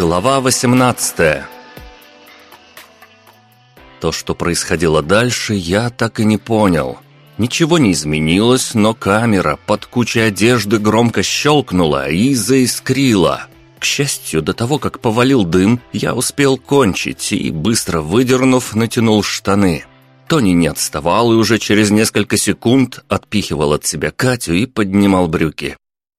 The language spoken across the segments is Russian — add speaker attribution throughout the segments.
Speaker 1: Глава 18 То, что происходило дальше, я так и не понял. Ничего не изменилось, но камера под кучей одежды громко щелкнула и заискрила. К счастью, до того, как повалил дым, я успел кончить и, быстро выдернув, натянул штаны. Тони не отставал и уже через несколько секунд отпихивал от себя Катю и поднимал брюки.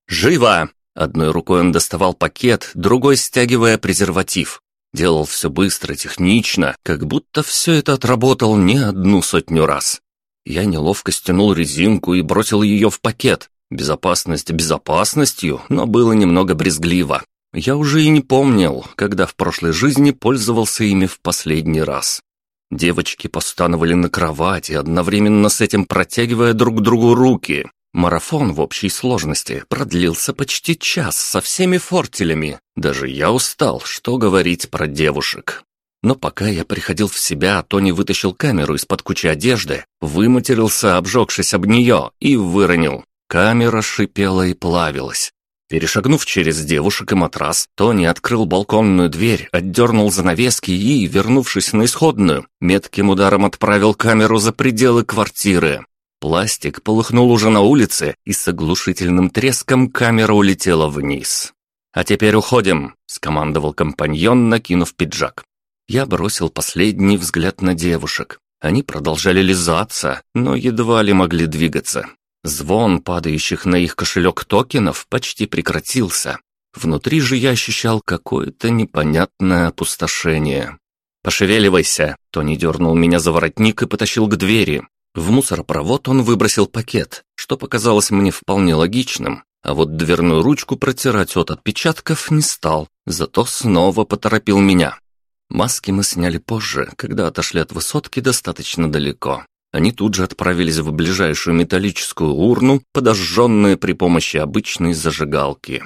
Speaker 1: «Живо!» Одной рукой он доставал пакет, другой стягивая презерватив. Делал все быстро, технично, как будто все это отработал не одну сотню раз. Я неловко стянул резинку и бросил ее в пакет. Безопасность безопасностью, но было немного брезгливо. Я уже и не помнил, когда в прошлой жизни пользовался ими в последний раз. Девочки постановали на кровати, одновременно с этим протягивая друг другу руки. Марафон в общей сложности продлился почти час со всеми фортелями. Даже я устал, что говорить про девушек. Но пока я приходил в себя, Тони вытащил камеру из-под кучи одежды, выматерился, обжегшись об нее, и выронил. Камера шипела и плавилась. Перешагнув через девушек и матрас, Тони открыл балконную дверь, отдернул занавески и, вернувшись на исходную, метким ударом отправил камеру за пределы квартиры. Пластик полыхнул уже на улице, и с оглушительным треском камера улетела вниз. «А теперь уходим», — скомандовал компаньон, накинув пиджак. Я бросил последний взгляд на девушек. Они продолжали лизаться, но едва ли могли двигаться. Звон падающих на их кошелек токенов почти прекратился. Внутри же я ощущал какое-то непонятное опустошение. «Пошевеливайся!» Тони дернул меня за воротник и потащил к двери. В мусоропровод он выбросил пакет, что показалось мне вполне логичным, а вот дверную ручку протирать от отпечатков не стал, зато снова поторопил меня. Маски мы сняли позже, когда отошли от высотки достаточно далеко. Они тут же отправились в ближайшую металлическую урну, подожженные при помощи обычной зажигалки.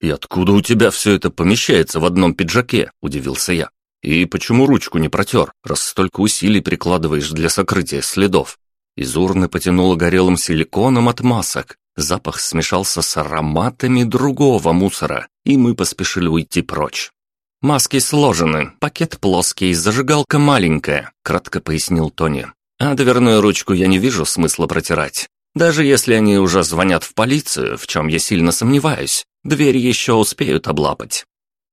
Speaker 1: «И откуда у тебя все это помещается в одном пиджаке?» – удивился я. И почему ручку не протер, раз столько усилий прикладываешь для сокрытия следов? Из урны потянуло горелым силиконом от масок. Запах смешался с ароматами другого мусора, и мы поспешили уйти прочь. «Маски сложены, пакет плоский, зажигалка маленькая», — кратко пояснил Тони. «А дверную ручку я не вижу смысла протирать. Даже если они уже звонят в полицию, в чем я сильно сомневаюсь, дверь еще успеют облапать.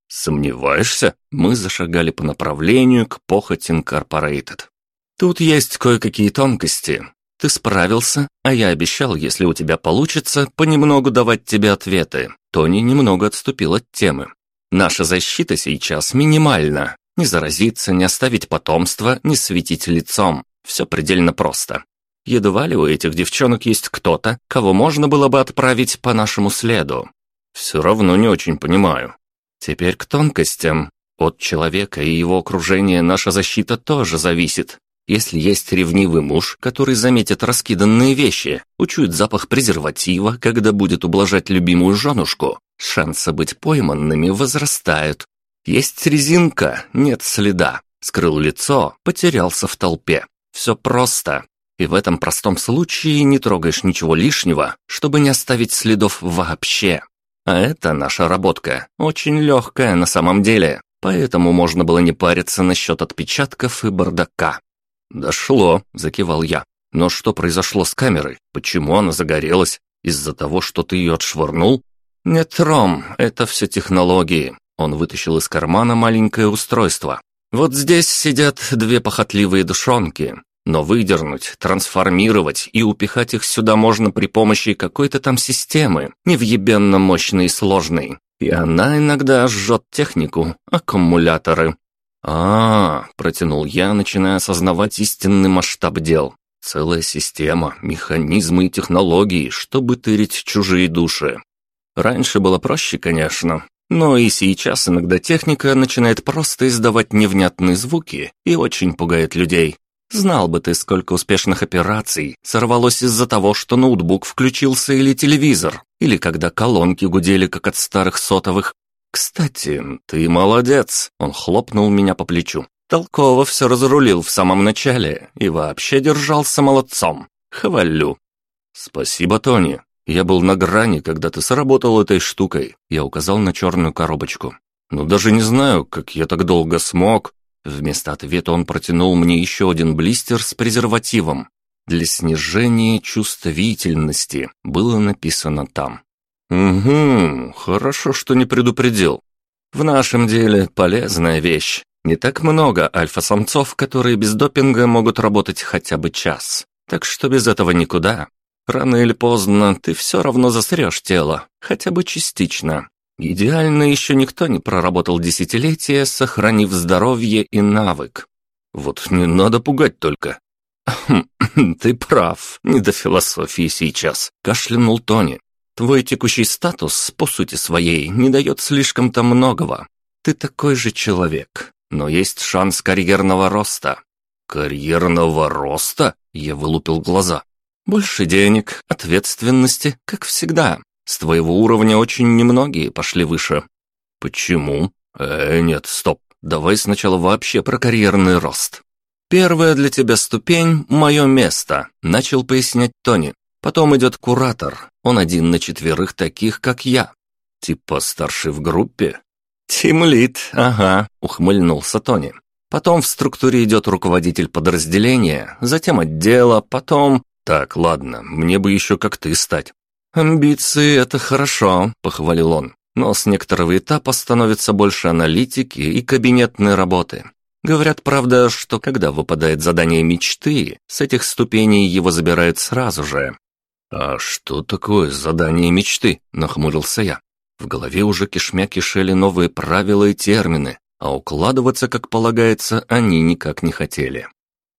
Speaker 1: «Сомневаешься?» Мы зашагали по направлению к Похоть Инкорпорейтед. «Тут есть кое-какие тонкости. Ты справился, а я обещал, если у тебя получится, понемногу давать тебе ответы». Тони немного отступил от темы. «Наша защита сейчас минимальна. Не заразиться, не оставить потомство, не светить лицом. Все предельно просто. Едва ли у этих девчонок есть кто-то, кого можно было бы отправить по нашему следу. Все равно не очень понимаю. Теперь к тонкостям. От человека и его окружения наша защита тоже зависит. Если есть ревнивый муж, который заметит раскиданные вещи, учует запах презерватива, когда будет ублажать любимую женушку, шансы быть пойманными возрастают. Есть резинка, нет следа. Скрыл лицо, потерялся в толпе. Все просто. И в этом простом случае не трогаешь ничего лишнего, чтобы не оставить следов вообще. А это наша работка, очень легкая на самом деле, поэтому можно было не париться насчет отпечатков и бардака. «Дошло», — закивал я. «Но что произошло с камерой? Почему она загорелась? Из-за того, что ты ее отшвырнул?» «Нет, Ром, это все технологии». Он вытащил из кармана маленькое устройство. «Вот здесь сидят две похотливые душонки. Но выдернуть, трансформировать и упихать их сюда можно при помощи какой-то там системы, невъебенно мощной и сложной. И она иногда жжет технику, аккумуляторы. а, -а, -а протянул я, начиная осознавать истинный масштаб дел. Целая система, механизмы и технологии, чтобы тырить чужие души. Раньше было проще, конечно, но и сейчас иногда техника начинает просто издавать невнятные звуки и очень пугает людей. Знал бы ты, сколько успешных операций сорвалось из-за того, что ноутбук включился или телевизор, или когда колонки гудели, как от старых сотовых. Кстати, ты молодец, он хлопнул меня по плечу. Толково все разрулил в самом начале и вообще держался молодцом. Хвалю. Спасибо, Тони. Я был на грани, когда ты сработал этой штукой. Я указал на черную коробочку. Ну, даже не знаю, как я так долго смог. Вместо ответа он протянул мне еще один блистер с презервативом. Для снижения чувствительности было написано там. «Угу, хорошо, что не предупредил. В нашем деле полезная вещь. Не так много альфа-самцов, которые без допинга могут работать хотя бы час. Так что без этого никуда. Рано или поздно ты все равно засрешь тело, хотя бы частично. Идеально еще никто не проработал десятилетия, сохранив здоровье и навык. Вот не надо пугать только. «Ты прав, не до философии сейчас», — кашлянул Тони. «Твой текущий статус, по сути своей, не дает слишком-то многого. Ты такой же человек, но есть шанс карьерного роста». «Карьерного роста?» — я вылупил глаза. «Больше денег, ответственности, как всегда. С твоего уровня очень немногие пошли выше». «Почему?» «Э, нет, стоп. Давай сначала вообще про карьерный рост». «Первая для тебя ступень — мое место», — начал пояснять Тони. «Потом идет куратор. Он один на четверых таких, как я». «Типа старший в группе?» «Тимлит, ага», — ухмыльнулся Тони. Потом в структуре идет руководитель подразделения, затем отдела, потом... Так, ладно, мне бы еще как ты стать. Амбиции — это хорошо, похвалил он. Но с некоторого этапа становится больше аналитики и кабинетной работы. Говорят, правда, что когда выпадает задание мечты, с этих ступеней его забирают сразу же. «А что такое задание мечты?» – нахмурился я. В голове уже кишмя кишели новые правила и термины, а укладываться, как полагается, они никак не хотели.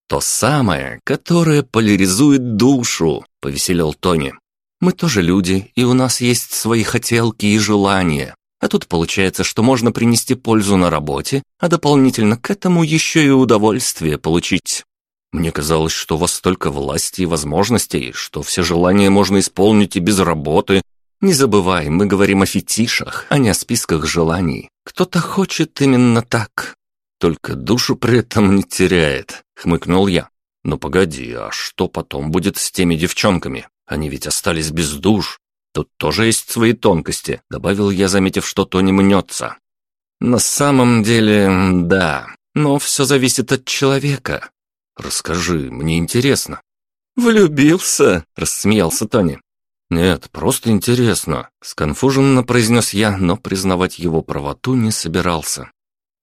Speaker 1: «То самое, которое поляризует душу», — повеселел Тони. «Мы тоже люди, и у нас есть свои хотелки и желания. А тут получается, что можно принести пользу на работе, а дополнительно к этому еще и удовольствие получить. Мне казалось, что у вас столько власти и возможностей, что все желания можно исполнить и без работы, не забывай, мы говорим о фетишах, а не о списках желаний. Кто-то хочет именно так. Только душу при этом не теряет, хмыкнул я. Но погоди, а что потом будет с теми девчонками? Они ведь остались без душ. Тут тоже есть свои тонкости, добавил я, заметив, что то не мнется. На самом деле, да, но все зависит от человека. Расскажи, мне интересно. «Влюбился?» – рассмеялся Тони. «Нет, просто интересно», — сконфуженно произнес я, но признавать его правоту не собирался.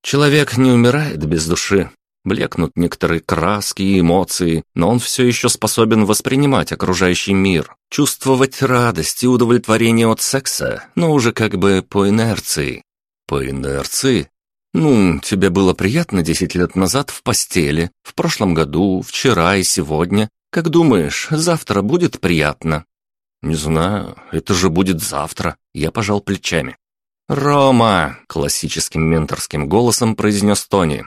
Speaker 1: «Человек не умирает без души. Блекнут некоторые краски и эмоции, но он все еще способен воспринимать окружающий мир, чувствовать радость и удовлетворение от секса, но уже как бы по инерции». «По инерции?» «Ну, тебе было приятно десять лет назад в постели, в прошлом году, вчера и сегодня. Как думаешь, завтра будет приятно?» «Не знаю, это же будет завтра», — я пожал плечами. «Рома!» — классическим менторским голосом произнес Тони.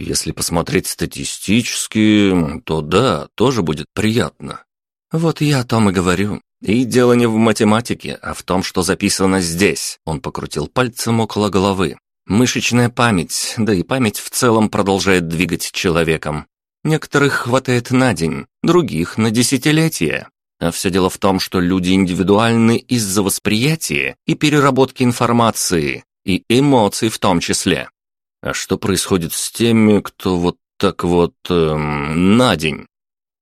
Speaker 1: «Если посмотреть статистически, то да, тоже будет приятно». «Вот я о том и говорю. И дело не в математике, а в том, что записано здесь». Он покрутил пальцем около головы. «Мышечная память, да и память в целом продолжает двигать человеком. Некоторых хватает на день, других — на десятилетия. А все дело в том, что люди индивидуальны из-за восприятия и переработки информации, и эмоций в том числе. А что происходит с теми, кто вот так вот эм, на день?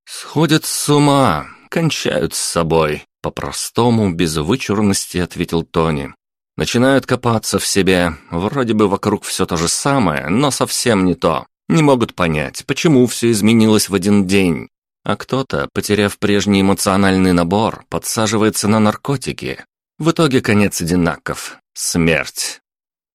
Speaker 1: Сходят с ума, кончают с собой. По-простому, без вычурности, ответил Тони. Начинают копаться в себе. Вроде бы вокруг все то же самое, но совсем не то. Не могут понять, почему все изменилось в один день. А кто-то, потеряв прежний эмоциональный набор, подсаживается на наркотики. В итоге конец одинаков. Смерть.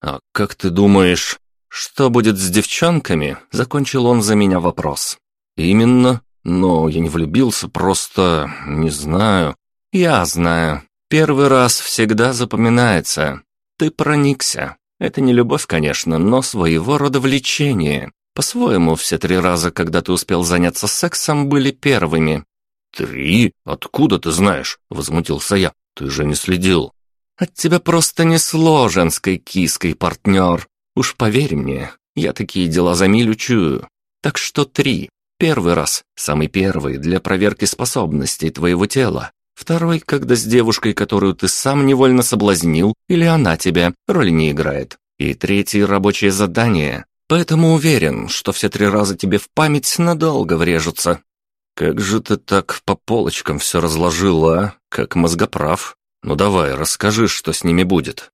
Speaker 1: «А как ты думаешь, что будет с девчонками?» Закончил он за меня вопрос. «Именно. Но я не влюбился, просто... не знаю». «Я знаю. Первый раз всегда запоминается. Ты проникся. Это не любовь, конечно, но своего рода влечение. По-своему, все три раза, когда ты успел заняться сексом, были первыми». «Три? Откуда ты знаешь?» — возмутился я. «Ты же не следил». «От тебя просто несло женской киской, партнер. Уж поверь мне, я такие дела за милю чую. Так что три. Первый раз, самый первый, для проверки способностей твоего тела. Второй, когда с девушкой, которую ты сам невольно соблазнил, или она тебя, роли не играет. И третий — рабочее задание. Поэтому уверен, что все три раза тебе в память надолго врежутся. Как же ты так по полочкам все разложила, а? Как мозгоправ. Ну давай, расскажи, что с ними будет.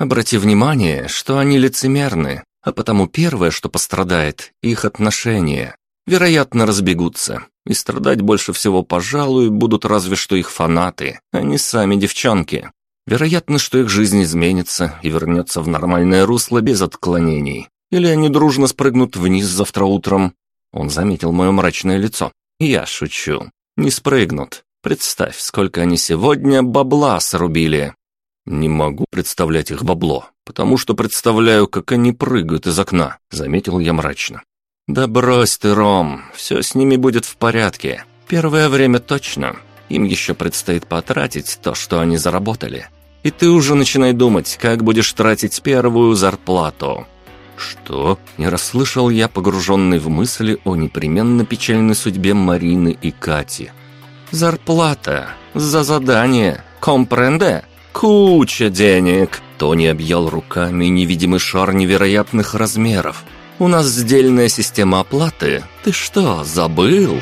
Speaker 1: Обрати внимание, что они лицемерны, а потому первое, что пострадает, их отношения. Вероятно, разбегутся. И страдать больше всего, пожалуй, будут разве что их фанаты, а не сами девчонки. Вероятно, что их жизнь изменится и вернется в нормальное русло без отклонений. Или они дружно спрыгнут вниз завтра утром. Он заметил мое мрачное лицо. Я шучу. Не спрыгнут. Представь, сколько они сегодня бабла срубили. Не могу представлять их бабло, потому что представляю, как они прыгают из окна, заметил я мрачно. Да брось ты, Ром, все с ними будет в порядке. Первое время точно. Им еще предстоит потратить то, что они заработали. И ты уже начинай думать, как будешь тратить первую зарплату. Что? Не расслышал я, погруженный в мысли о непременно печальной судьбе Марины и Кати. Зарплата за задание, компренде? Куча денег. Тони объял руками невидимый шар невероятных размеров. У нас сдельная система оплаты. Ты что, забыл?